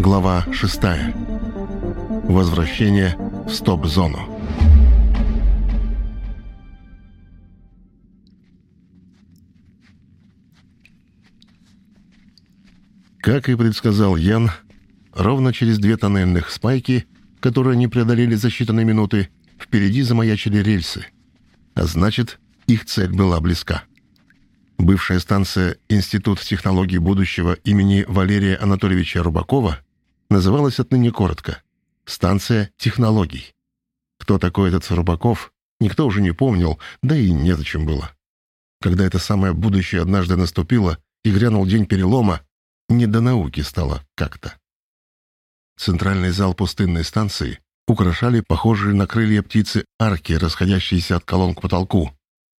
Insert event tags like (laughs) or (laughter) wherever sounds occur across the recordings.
Глава 6. Возвращение в стоп-зону. Как и предсказал Ян, ровно через две тоннельных спайки, которые они преодолели за считанные минуты, впереди замаячили рельсы. А значит, их цель была близка. Бывшая станция Институт технологий будущего имени Валерия Анатольевича Рубакова называлась отныне коротко «Станция технологий». Кто такой этот Рубаков, никто уже не помнил, да и незачем было. Когда это самое будущее однажды наступило и грянул день перелома, не до науки стало как-то. Центральный зал пустынной станции украшали похожие на крылья птицы арки, расходящиеся от колонн к потолку,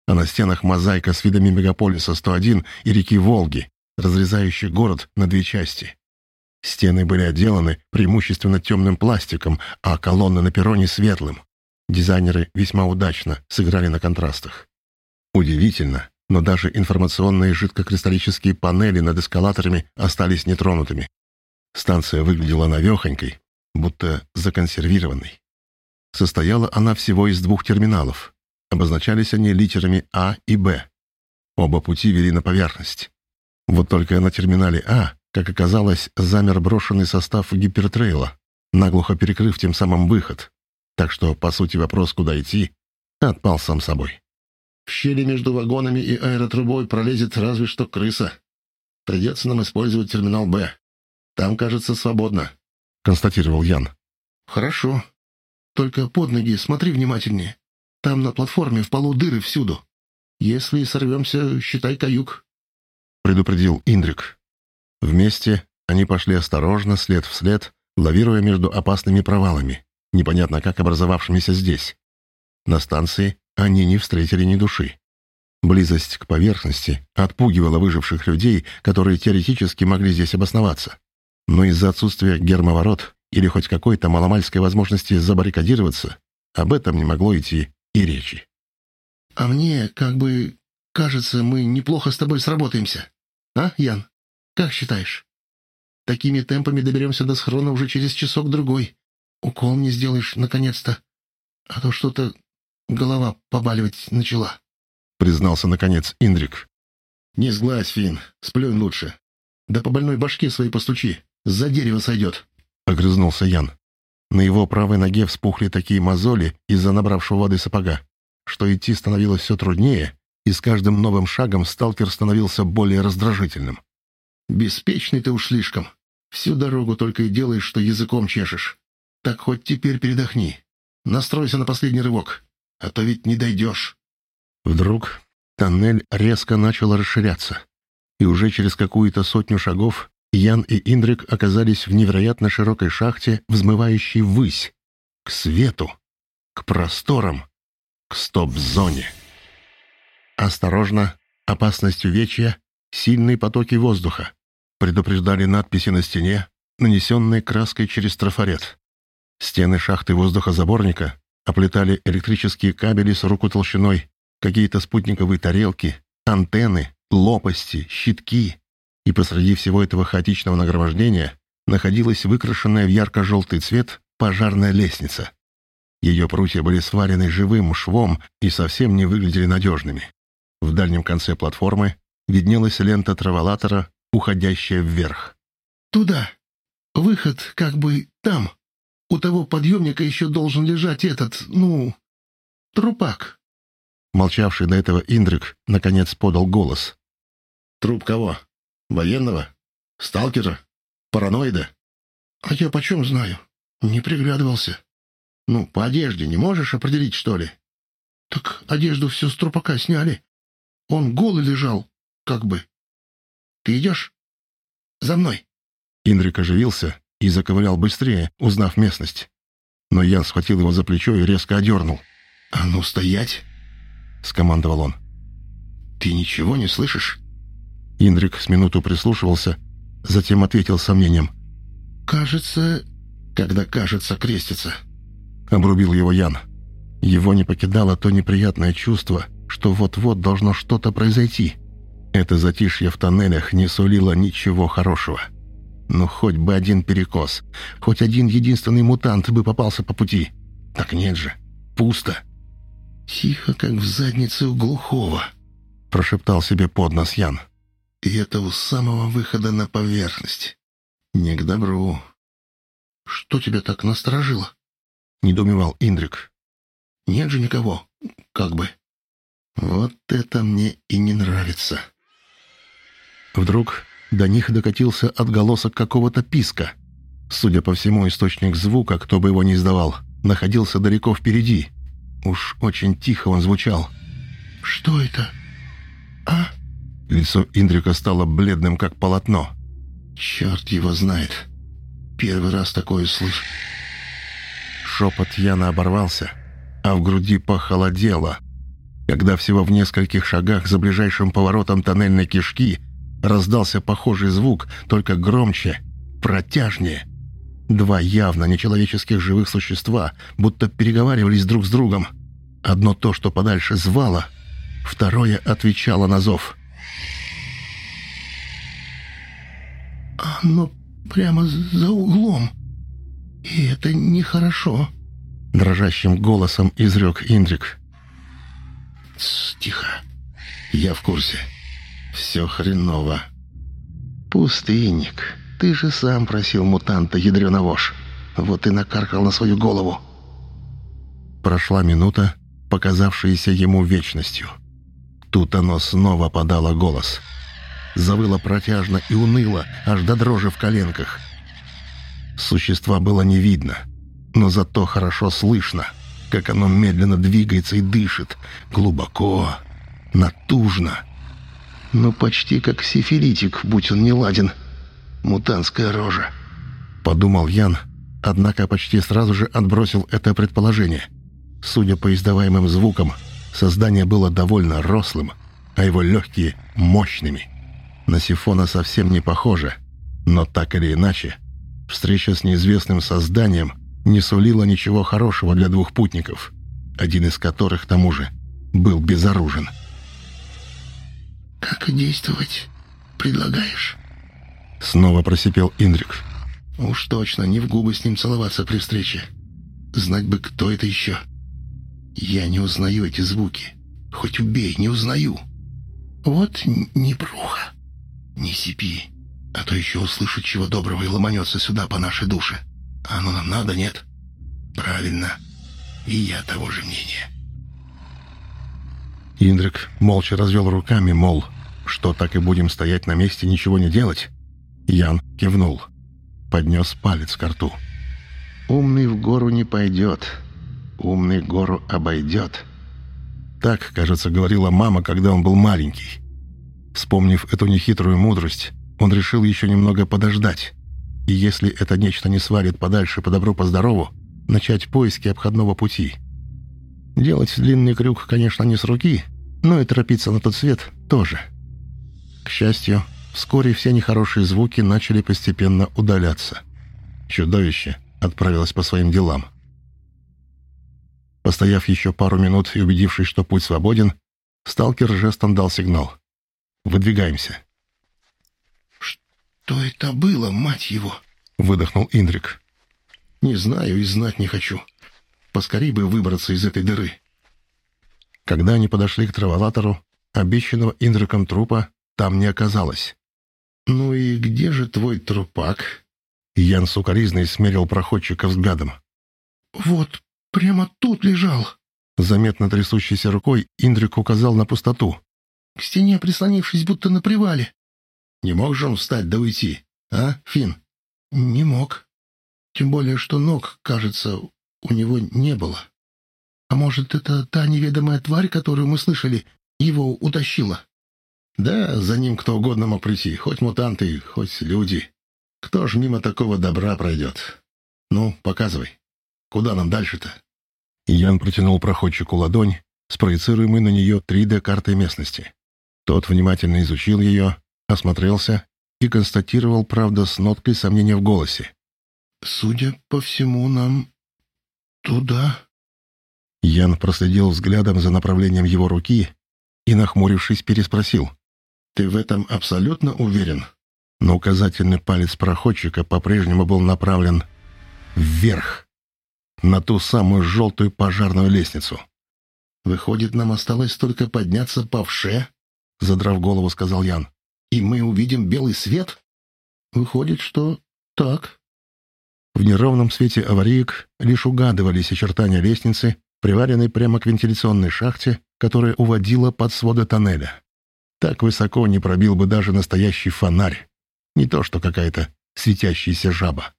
а на стенах мозаика с видами мегаполиса 101 и реки Волги, разрезающей город на две части. Стены были отделаны преимущественно темным пластиком, а колонны на перроне светлым. Дизайнеры весьма удачно сыграли на контрастах. Удивительно, но даже информационные жидкокристаллические панели над эскалаторами остались нетронутыми. Станция выглядела навехонькой, будто законсервированной. Состояла она всего из двух терминалов. Обозначались они литерами А и Б. Оба пути вели на поверхность. Вот только на терминале А, как оказалось, замер брошенный состав гипертрейла, наглухо перекрыв тем самым выход. Так что, по сути, вопрос, куда идти, отпал сам собой. В щели между вагонами и аэротрубой пролезет разве что крыса. Придется нам использовать терминал «Б». Там, кажется, свободно», — констатировал Ян. «Хорошо. Только под ноги смотри внимательнее. Там на платформе в полу дыры всюду. Если сорвемся, считай каюк», — предупредил Индрик. Вместе они пошли осторожно, след в след, лавируя между опасными провалами, непонятно как образовавшимися здесь. На станции они не встретили ни души. Близость к поверхности отпугивала выживших людей, которые теоретически могли здесь обосноваться. Но из-за отсутствия гермоворот или хоть какой-то маломальской возможности забаррикадироваться, об этом не могло идти и речи. «А мне, как бы, кажется, мы неплохо с тобой сработаемся. А, Ян, как считаешь? Такими темпами доберемся до схрона уже через часок-другой. Укол мне сделаешь, наконец-то. А то что-то голова побаливать начала», — признался, наконец, Индрик. «Не сглазь, Фин, сплюнь лучше. Да по больной башке своей постучи. За дерево сойдет», — огрызнулся Ян. На его правой ноге вспухли такие мозоли из-за набравшего воды сапога, что идти становилось все труднее, и с каждым новым шагом сталкер становился более раздражительным. «Беспечный ты уж слишком. Всю дорогу только и делаешь, что языком чешешь. Так хоть теперь передохни. Настройся на последний рывок, а то ведь не дойдешь». Вдруг тоннель резко начал расширяться, и уже через какую-то сотню шагов Ян и Индрик оказались в невероятно широкой шахте, взмывающей ввысь, к свету, к просторам, к стоп-зоне. Осторожно, опасность увечья, сильные потоки воздуха, предупреждали надписи на стене, нанесенные краской через трафарет. Стены шахты воздухозаборника оплетали электрические кабели с руку толщиной, какие-то спутниковые тарелки, антенны, лопасти, щитки, и посреди всего этого хаотичного нагромождения находилась выкрашенная в ярко-желтый цвет пожарная лестница. Ее прутья были сварены живым швом и совсем не выглядели надежными. В дальнем конце платформы виднелась лента траволатора, уходящая вверх. «Туда. Выход как бы там. У того подъемника еще должен лежать этот, ну, трупак». Молчавший до этого Индрик наконец подал голос. «Труп кого?» Военного? Сталкера? Параноида? А я почем знаю? Не приглядывался. Ну, по одежде не можешь определить, что ли? Так одежду все с трупака сняли. Он голый лежал, как бы. Ты идешь? За мной. Индрик оживился и заковылял быстрее, узнав местность. Но Ян схватил его за плечо и резко одернул. «А ну, стоять!» — скомандовал он. «Ты ничего не слышишь?» Индрик с минуту прислушивался, затем ответил с сомнением. «Кажется, когда кажется, крестится», — обрубил его Ян. Его не покидало то неприятное чувство, что вот-вот должно что-то произойти. Это затишье в тоннелях не сулило ничего хорошего. Ну, хоть бы один перекос. Хоть один единственный мутант бы попался по пути. Так нет же. Пусто. «Тихо, как в заднице у глухого», — прошептал себе под нос Ян. «И это у самого выхода на поверхность. Не к добру». «Что тебя так насторожило?» — недоумевал Индрик. «Нет же никого, как бы». «Вот это мне и не нравится». Вдруг до них докатился отголосок какого-то писка. Судя по всему, источник звука, кто бы его ни издавал, находился далеко впереди. Уж очень тихо он звучал. «Что это? А?» Лицо Индрика стало бледным, как полотно. «Черт его знает. Первый раз такое слышу». Шепот Яна оборвался, а в груди похолодело, когда всего в нескольких шагах за ближайшим поворотом тоннельной кишки раздался похожий звук, только громче, протяжнее. Два явно нечеловеческих живых существа будто переговаривались друг с другом. Одно то, что подальше звало, второе отвечало на зов. «Оно прямо за углом, и это нехорошо», — дрожащим голосом изрек Индрик. «Тихо, я в курсе. Все хреново». «Пустынник», ты же сам просил мутанта, ядреновож. Вот и накаркал на свою голову. Прошла минута, показавшаяся ему вечностью. Тут оно снова подало голос. Завыло протяжно и уныло, аж до дрожи в коленках. Существа было не видно, но зато хорошо слышно, как оно медленно двигается и дышит, глубоко, натужно. Ну, почти как сифилитик, будь он не ладен — мутантская рожа», — подумал Ян, однако почти сразу же отбросил это предположение. Судя по издаваемым звукам, создание было довольно рослым, а его легкие — мощными. На Сифона совсем не похоже, но так или иначе, встреча с неизвестным созданием не сулила ничего хорошего для двух путников, один из которых, к тому же, был безоружен. «Как действовать предлагаешь?» Снова просипел Индрик. «Уж точно, не в губы с ним целоваться при встрече. Знать бы, кто это еще. Я не узнаю эти звуки. Хоть убей, не узнаю. Вот не бруха, не сипи, а то еще услышит чего доброго и ломанется сюда по нашей душе. Оно нам надо, нет? Правильно. И я того же мнения». Индрик молча развел руками, мол, что так и будем стоять на месте, ничего не делать. Ян кивнул. Поднес палец к рту. «Умный в гору не пойдет. Умный гору обойдет». Так, кажется, говорила мама, когда он был маленький. Вспомнив эту нехитрую мудрость, он решил еще немного подождать. И если это нечто не свалит подальше по добру, по здорову, начать поиски обходного пути. Делать длинный крюк, конечно, не с руки, но и торопиться на тот свет тоже. К счастью, Вскоре все нехорошие звуки начали постепенно удаляться. Чудовище отправилось по своим делам. Постояв еще пару минут и убедившись, что путь свободен, сталкер жестом дал сигнал. «Выдвигаемся». «Что это было, мать его?» — выдохнул Индрик. «Не знаю и знать не хочу. Поскорей бы выбраться из этой дыры». Когда они подошли к траволатору, обещанного Индриком трупа там не оказалось. «Ну и где же твой трупак?» Ян сукоризный смерил проходчика взглядом. «Вот, прямо тут лежал». Заметно трясущейся рукой Индрик указал на пустоту. «К стене прислонившись, будто на привале». «Не мог же он встать да уйти, а, Фин? «Не мог. Тем более, что ног, кажется, у него не было. А может, это та неведомая тварь, которую мы слышали, его утащила?» Да, за ним кто угодно мог прийти, хоть мутанты, хоть люди. Кто ж мимо такого добра пройдет? Ну, показывай. Куда нам дальше-то? Ян протянул проходчику ладонь, спроецируемой на нее 3D-картой местности. Тот внимательно изучил ее, осмотрелся и констатировал, правда, с ноткой сомнения в голосе. «Судя по всему, нам туда...» Ян проследил взглядом за направлением его руки и, нахмурившись, переспросил. Ты в этом абсолютно уверен? но указательный палец проходчика по-прежнему был направлен вверх, на ту самую желтую пожарную лестницу. «Выходит, нам осталось только подняться по вше?» — задрав голову, сказал Ян. «И мы увидим белый свет?» «Выходит, что так». В неровном свете авариек лишь угадывались очертания лестницы, приваренной прямо к вентиляционной шахте, которая уводила под своды тоннеля. Так высоко не пробил бы даже настоящий фонарь, не то что какая-то светящаяся жаба.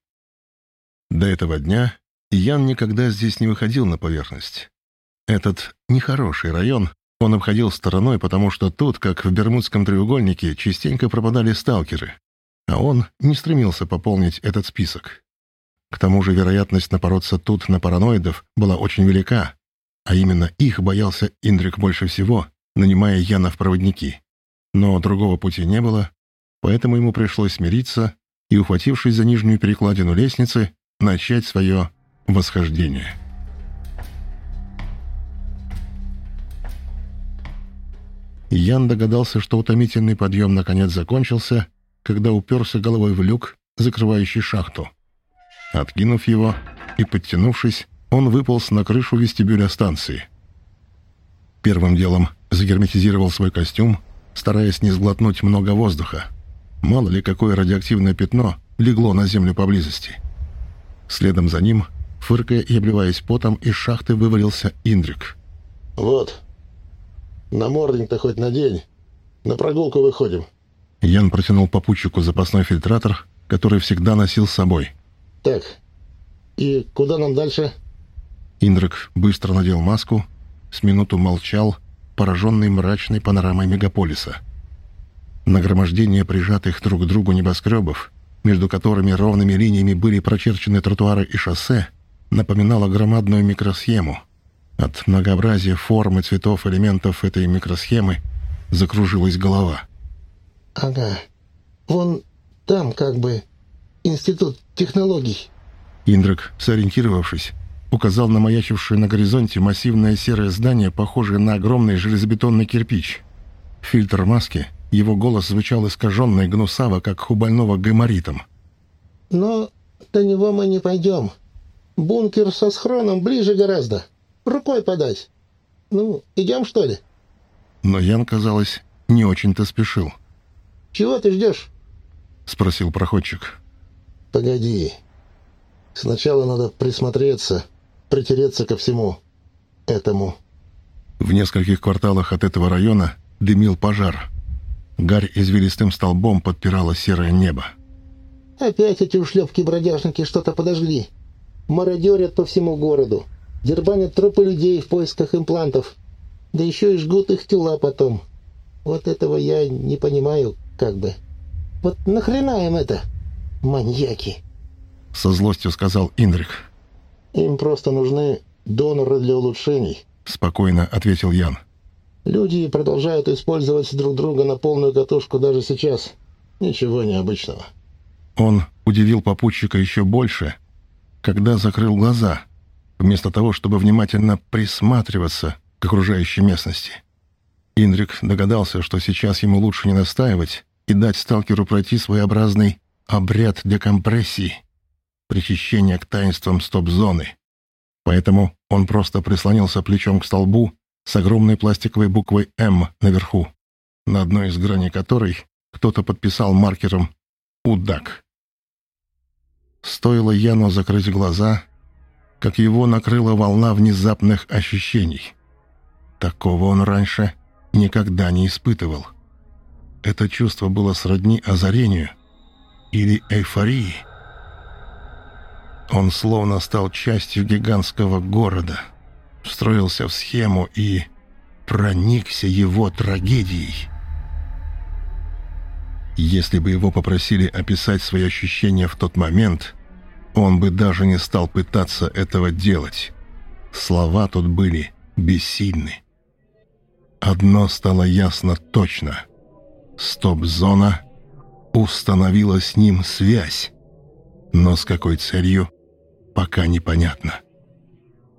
До этого дня Ян никогда здесь не выходил на поверхность. Этот нехороший район он обходил стороной, потому что тут, как в Бермудском треугольнике, частенько пропадали сталкеры, а он не стремился пополнить этот список. К тому же вероятность напороться тут на параноидов была очень велика, а именно их боялся Индрик больше всего, нанимая Яна в проводники. Но другого пути не было, поэтому ему пришлось смириться и, ухватившись за нижнюю перекладину лестницы, начать свое восхождение. Ян догадался, что утомительный подъем наконец закончился, когда уперся головой в люк, закрывающий шахту. Откинув его и подтянувшись, он выполз на крышу вестибюля станции. Первым делом загерметизировал свой костюм, стараясь не сглотнуть много воздуха. Мало ли какое радиоактивное пятно легло на землю поблизости. Следом за ним, фыркая и обливаясь потом, из шахты вывалился Индрик. «Вот, намордник-то хоть надень. На прогулку выходим». Ян протянул попутчику запасной фильтратор, который всегда носил с собой. «Так, и куда нам дальше?» Индрик быстро надел маску, с минуту молчал, пораженный мрачной панорамой мегаполиса. Нагромождение прижатых друг к другу небоскребов, между которыми ровными линиями были прочерчены тротуары и шоссе, напоминало громадную микросхему. От многообразия форм и цветов элементов этой микросхемы закружилась голова. «Ага, вон там как бы институт технологий». Индрик, сориентировавшись, указал на маячившее на горизонте массивное серое здание, похожее на огромный железобетонный кирпич. Фильтр маски, его голос звучал искаженно и гнусаво, как у больного гайморитом. «Но до него мы не пойдем. Бункер со схроном ближе гораздо. Рукой подать. Ну, идем, что ли?» Но Ян, казалось, не очень-то спешил. «Чего ты ждешь?» — спросил проходчик. «Погоди. Сначала надо присмотреться» притереться ко всему этому. В нескольких кварталах от этого района дымил пожар. Гарь извилистым столбом подпирала серое небо. Опять эти ушлепки-бродяжники что-то подожгли. Мародерят по всему городу. Дербанят трупы людей в поисках имплантов. Да еще и жгут их тела потом. Вот этого я не понимаю, как бы. Вот нахрена им это, маньяки? Со злостью сказал Инрик. Им просто нужны доноры для улучшений», — спокойно ответил Ян. «Люди продолжают использовать друг друга на полную катушку даже сейчас. Ничего необычного». Он удивил попутчика еще больше, когда закрыл глаза, вместо того, чтобы внимательно присматриваться к окружающей местности. Индрик догадался, что сейчас ему лучше не настаивать и дать сталкеру пройти своеобразный обряд декомпрессии — причащения к таинствам стоп-зоны. Поэтому он просто прислонился плечом к столбу с огромной пластиковой буквой «М» наверху, на одной из граней которой кто-то подписал маркером «Удак». Стоило Яну закрыть глаза, как его накрыла волна внезапных ощущений. Такого он раньше никогда не испытывал. Это чувство было сродни озарению или эйфории — он словно стал частью гигантского города, встроился в схему и проникся его трагедией. Если бы его попросили описать свои ощущения в тот момент, он бы даже не стал пытаться этого делать. Слова тут были бессильны. Одно стало ясно точно. Стоп-зона установила с ним связь. Но с какой целью – пока непонятно.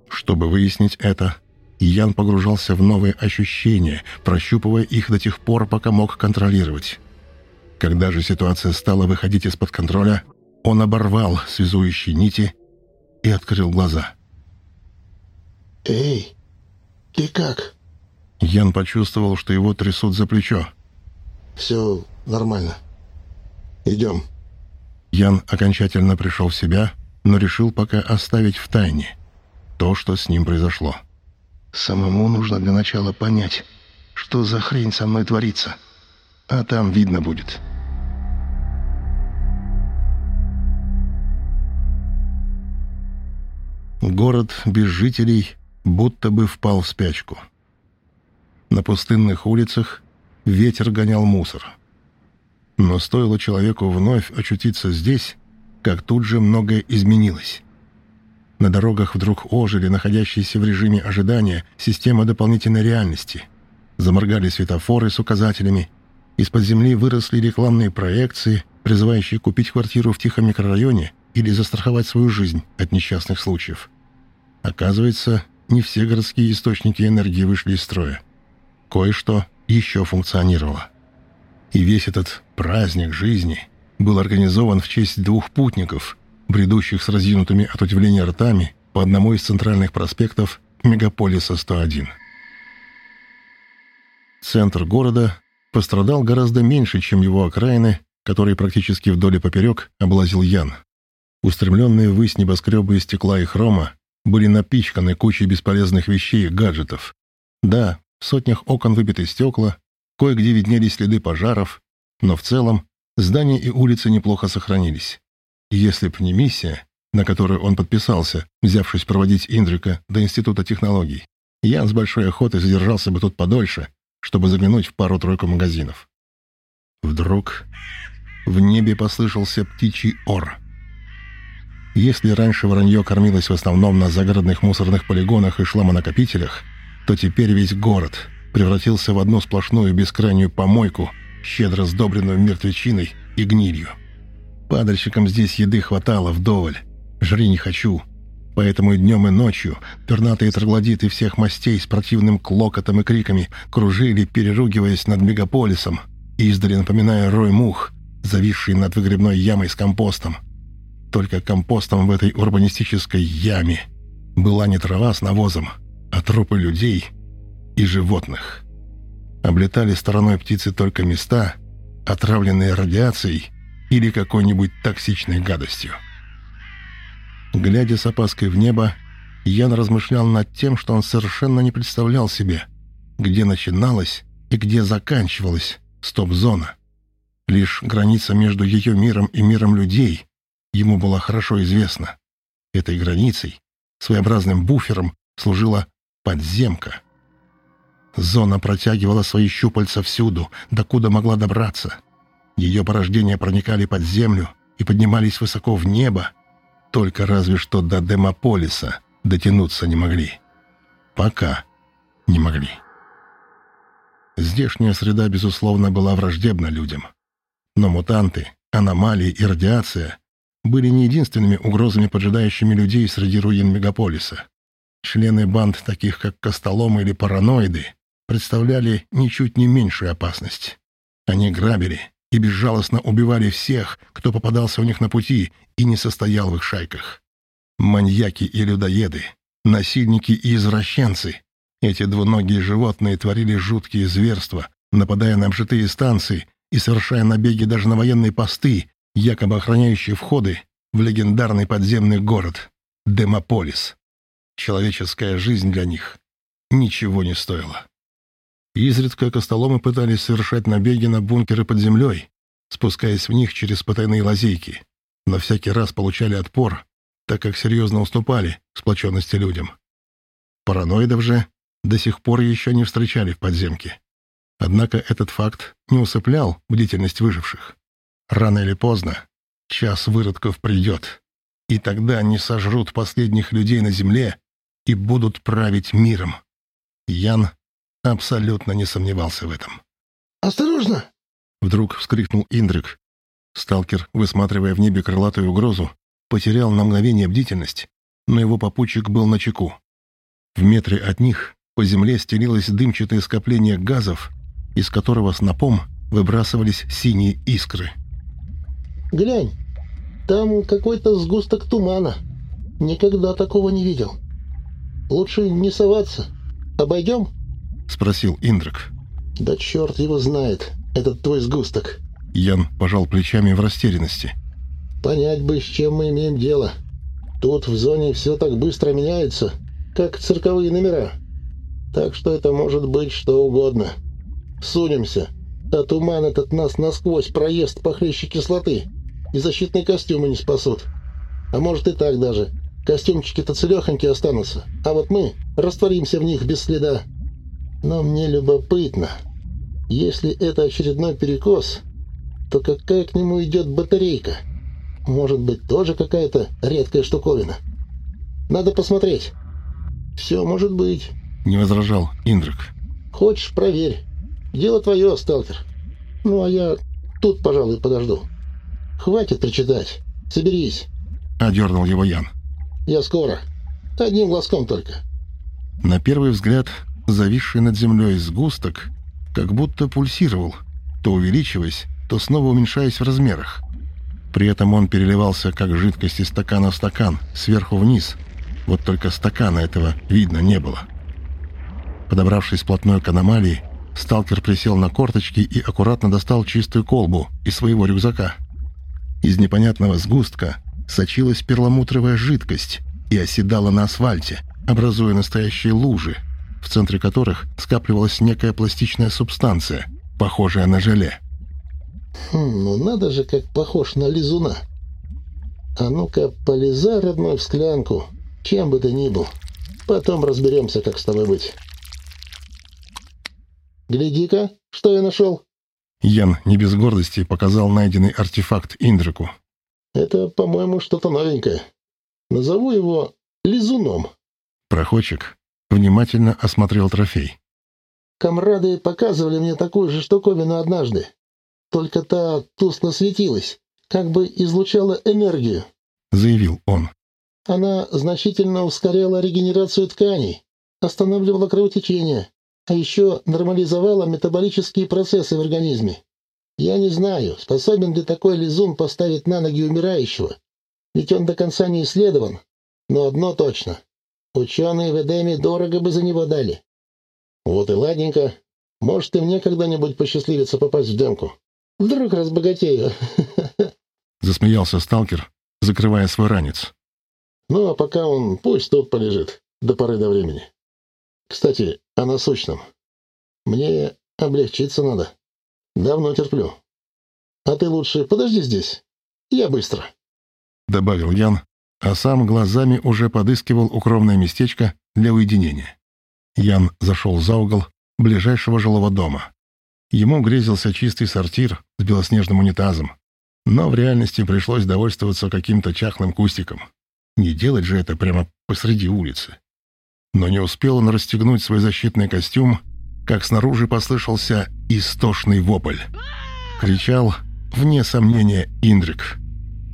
Чтобы выяснить это, Ян погружался в новые ощущения, прощупывая их до тех пор, пока мог контролировать. Когда же ситуация стала выходить из-под контроля, он оборвал связующие нити и открыл глаза. «Эй, ты как?» Ян почувствовал, что его трясут за плечо. «Все нормально. Идем». Ян окончательно пришел в себя, но решил пока оставить в тайне то, что с ним произошло. «Самому нужно для начала понять, что за хрень со мной творится, а там видно будет». Город без жителей будто бы впал в спячку. На пустынных улицах ветер гонял мусор. Но стоило человеку вновь очутиться здесь, как тут же многое изменилось. На дорогах вдруг ожили находящиеся в режиме ожидания система дополнительной реальности. Заморгали светофоры с указателями. Из-под земли выросли рекламные проекции, призывающие купить квартиру в тихом микрорайоне или застраховать свою жизнь от несчастных случаев. Оказывается, не все городские источники энергии вышли из строя. Кое-что еще функционировало. И весь этот праздник жизни был организован в честь двух путников, бредущих с разъянутыми от удивления ртами по одному из центральных проспектов мегаполиса 101. Центр города пострадал гораздо меньше, чем его окраины, которые практически вдоль и поперек облазил Ян. Устремленные ввысь небоскребы из стекла и хрома были напичканы кучей бесполезных вещей и гаджетов. Да, в сотнях окон выбиты стекла, кое-где виднелись следы пожаров, но в целом здания и улицы неплохо сохранились. Если б не миссия, на которую он подписался, взявшись проводить Индрика до Института технологий, Ян с большой охотой задержался бы тут подольше, чтобы заглянуть в пару-тройку магазинов. Вдруг в небе послышался птичий ор — если раньше вранье кормилось в основном на загородных мусорных полигонах и шламонакопителях, то теперь весь город превратился в одну сплошную бескрайнюю помойку, щедро сдобренную мертвечиной и гнилью. Падальщикам здесь еды хватало вдоволь. Жри не хочу. Поэтому и днем, и ночью пернатые троглодиты всех мастей с противным клокотом и криками кружили, переругиваясь над мегаполисом, издали напоминая рой мух, зависший над выгребной ямой с компостом только компостом в этой урбанистической яме. Была не трава с навозом, а трупы людей и животных. Облетали стороной птицы только места, отравленные радиацией или какой-нибудь токсичной гадостью. Глядя с опаской в небо, Ян размышлял над тем, что он совершенно не представлял себе, где начиналась и где заканчивалась стоп-зона. Лишь граница между ее миром и миром людей ему была хорошо известна. Этой границей, своеобразным буфером, служила подземка. Зона протягивала свои щупальца всюду, докуда могла добраться. Ее порождения проникали под землю и поднимались высоко в небо, только разве что до Демополиса дотянуться не могли. Пока не могли. Здешняя среда, безусловно, была враждебна людям. Но мутанты, аномалии и радиация были не единственными угрозами, поджидающими людей среди руин мегаполиса. Члены банд, таких как Костоломы или Параноиды, представляли ничуть не меньшую опасность. Они грабили и безжалостно убивали всех, кто попадался у них на пути и не состоял в их шайках. Маньяки и людоеды, насильники и извращенцы. Эти двуногие животные творили жуткие зверства, нападая на обжитые станции и совершая набеги даже на военные посты, якобы охраняющие входы в легендарный подземный город Демополис. Человеческая жизнь для них ничего не стоила. Изредка костоломы пытались совершать набеги на бункеры под землей, спускаясь в них через потайные лазейки, но всякий раз получали отпор, так как серьезно уступали сплоченности людям. Параноидов же до сих пор еще не встречали в подземке. Однако этот факт не усыплял бдительность выживших. Рано или поздно час выродков придет, и тогда они сожрут последних людей на земле и будут править миром. Ян абсолютно не сомневался в этом. «Осторожно!» — вдруг вскрикнул Индрик. Сталкер, высматривая в небе крылатую угрозу, потерял на мгновение бдительность, но его попутчик был на чеку. В метре от них по земле стелилось дымчатое скопление газов, из которого снопом выбрасывались синие искры. «Глянь, там какой-то сгусток тумана. Никогда такого не видел. Лучше не соваться. Обойдем?» — спросил Индрак. «Да черт его знает, этот твой сгусток». Ян пожал плечами в растерянности. «Понять бы, с чем мы имеем дело. Тут в зоне все так быстро меняется, как цирковые номера. Так что это может быть что угодно. Сунемся, а туман этот нас насквозь проест похлеще кислоты, и защитные костюмы не спасут. А может и так даже. Костюмчики-то целехонькие останутся, а вот мы растворимся в них без следа. Но мне любопытно, если это очередной перекос, то какая к нему идет батарейка? Может быть, тоже какая-то редкая штуковина? Надо посмотреть. Все может быть. Не возражал Индрик. Хочешь, проверь. Дело твое, сталкер. Ну, а я тут, пожалуй, подожду. Хватит причитать. Соберись. Одернул его Ян. Я скоро. Одним глазком только. На первый взгляд, зависший над землей сгусток как будто пульсировал, то увеличиваясь, то снова уменьшаясь в размерах. При этом он переливался, как жидкость из стакана в стакан, сверху вниз. Вот только стакана этого видно не было. Подобравшись вплотную к аномалии, сталкер присел на корточки и аккуратно достал чистую колбу из своего рюкзака. Из непонятного сгустка сочилась перламутровая жидкость и оседала на асфальте, образуя настоящие лужи, в центре которых скапливалась некая пластичная субстанция, похожая на желе. Хм, ну надо же, как похож на лизуна. А ну-ка, полезай, родной, в склянку, чем бы ты ни был. Потом разберемся, как с тобой быть. Гляди-ка, что я нашел. Ян не без гордости показал найденный артефакт Индрику. Это, по-моему, что-то новенькое. Назову его лизуном. Проходчик внимательно осмотрел трофей. Комрады показывали мне такую же штуковину однажды. Только та тускло светилась, как бы излучала энергию, — заявил он. Она значительно ускоряла регенерацию тканей, останавливала кровотечение, а еще нормализовала метаболические процессы в организме. Я не знаю, способен ли такой лизун поставить на ноги умирающего, ведь он до конца не исследован, но одно точно. Ученые в Эдеме дорого бы за него дали. Вот и ладненько. Может, и мне когда-нибудь посчастливится попасть в демку. Вдруг разбогатею. (laughs) Засмеялся сталкер, закрывая свой ранец. Ну, а пока он пусть тут полежит, до поры до времени. Кстати, о насущном. Мне облегчиться надо. Давно терплю. А ты лучше подожди здесь. Я быстро. Добавил Ян, а сам глазами уже подыскивал укромное местечко для уединения. Ян зашел за угол ближайшего жилого дома. Ему грезился чистый сортир с белоснежным унитазом. Но в реальности пришлось довольствоваться каким-то чахлым кустиком. Не делать же это прямо посреди улицы. Но не успел он расстегнуть свой защитный костюм, как снаружи послышался истошный вопль. Кричал, вне сомнения, Индрик.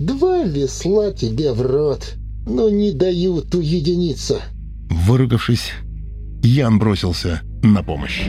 «Два весла тебе в рот, но не дают уединиться!» Выругавшись, Ян бросился на помощь.